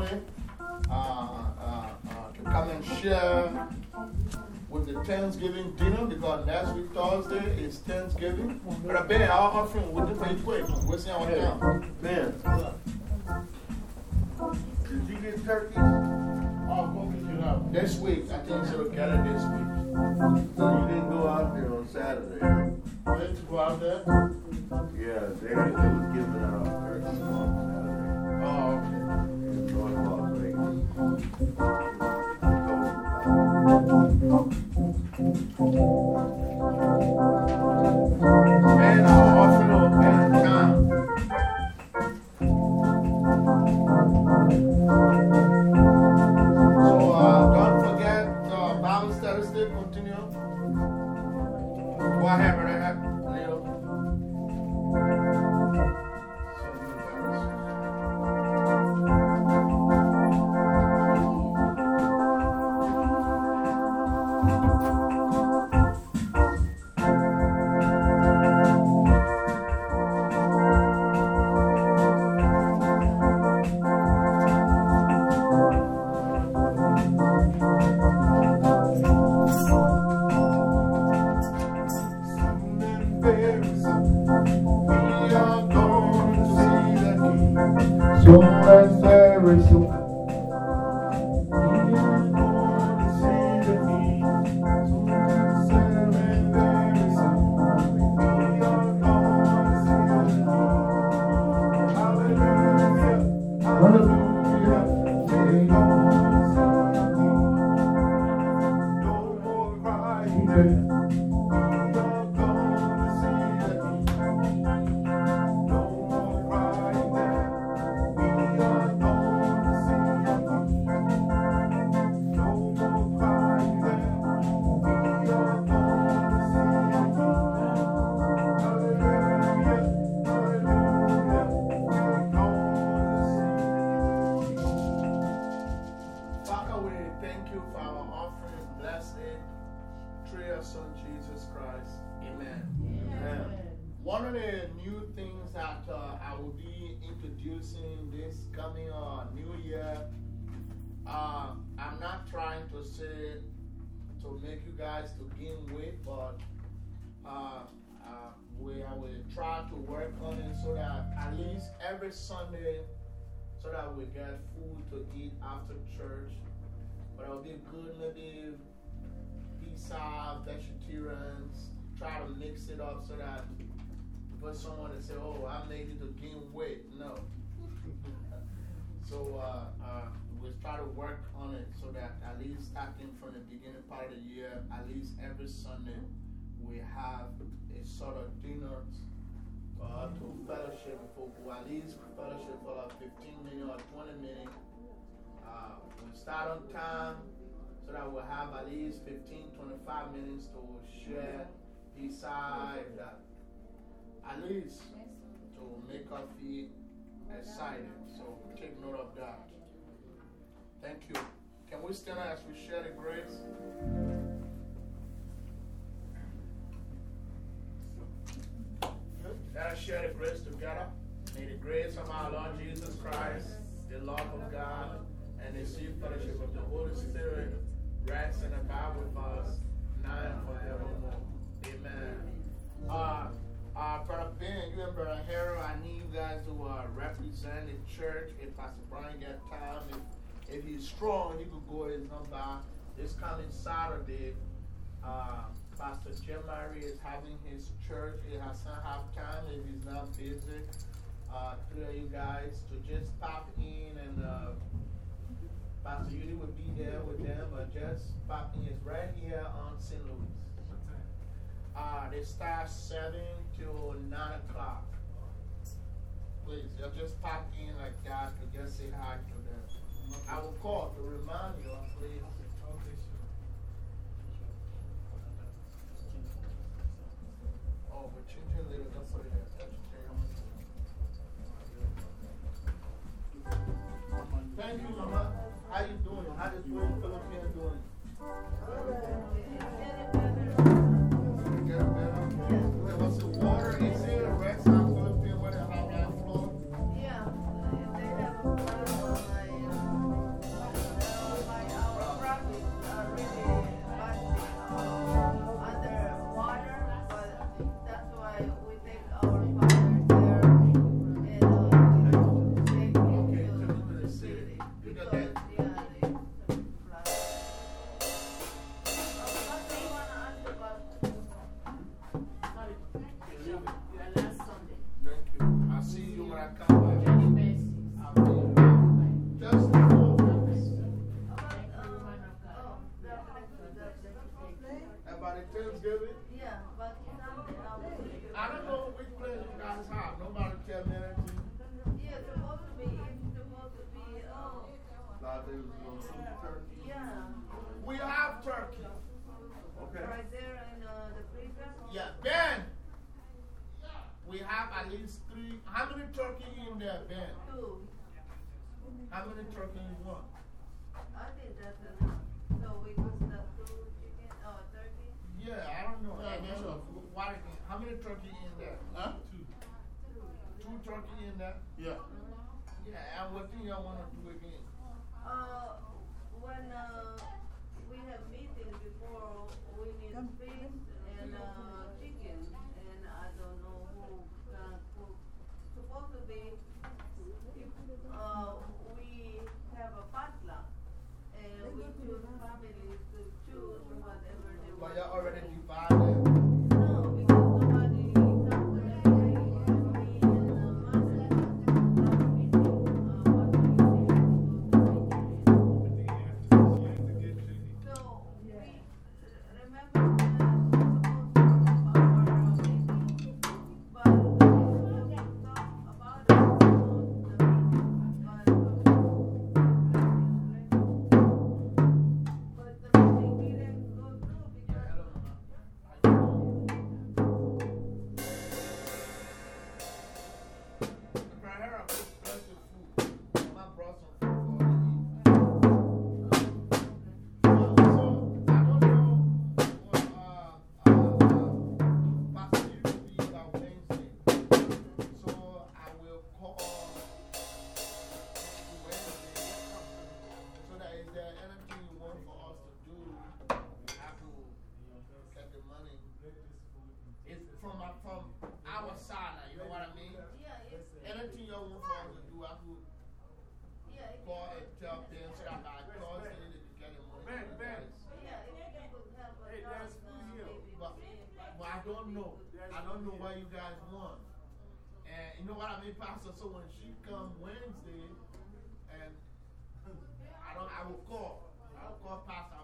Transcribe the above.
family uh, uh, uh, to come and share with the Thanksgiving dinner because next week, Thursday, is Thanksgiving. But I've been our offering with the page quick. We're seeing our town. Man, did you get turkeys? Oh, go pick it up. This week, I think she'll get it this week. So you didn't go out there on Saturday? Ready to go out there? Yeah, they, they was giving out North And Father, through your Son, Jesus Christ. Amen. Amen. One of the new things that uh, I will be introducing this coming uh, new year, uh, I'm not trying to say to make you guys to gain weight, but uh, uh, we, I will try to work on it so that at least every Sunday, so that we get food to eat after church. But it'll be good, maybe pizza, vegetarians, try to mix it up so that for someone to say, oh, I made it to gain weight. No. so uh, uh, we'll try to work on it so that at least starting from the beginning part of the year, at least every Sunday, we have a sort of dinner uh, to fellowship for at least fellowship for like 15 minutes or 20 minutes. Uh, we start on time so that we'll have at least 15, 25 minutes to share beside that. At least to make us feel excited. So take note of that. Thank you. Can we stand as we share the grace? Let us share the grace together. May the grace of our Lord Jesus Christ, the love of God, and the sweet fellowship of the Holy Spirit rest and abide with us now and forevermore. Amen. Uh, uh, Brother Ben, you and Brother Harold, I need you guys to uh, represent the church. If Pastor Brian get time, if, if he's strong, he could go his number. This coming Saturday, uh, Pastor Jim Murray is having his church. He has not have time if he's not busy. Uh, three of you guys to just pop in and uh, Pastor Yudi will be there with them, but just pop in. It's right here on St. Louis. Uh, they start 7 till 9 o'clock. Please, you'll just pop in like that to just say hi to them. I will call to remind you, please. Oh, we're changing a little, don't put it there. How many turkeys you want? I think that's enough. So we put the two chicken or oh, turkey? Yeah, I don't know. Yeah, that's a, why, how many turkeys in there? Huh? Two. Two turkeys in there? Yeah. -hmm. Yeah, and what do y'all want to do again? Uh, when uh, we have meeting before, we need fish and uh, chicken, and I don't know who uh, can cook. Supposed to be know. I don't know why you guys won. And you know what I mean, Pastor? So when she come Wednesday, and I don't, I will call. I will call Pastor.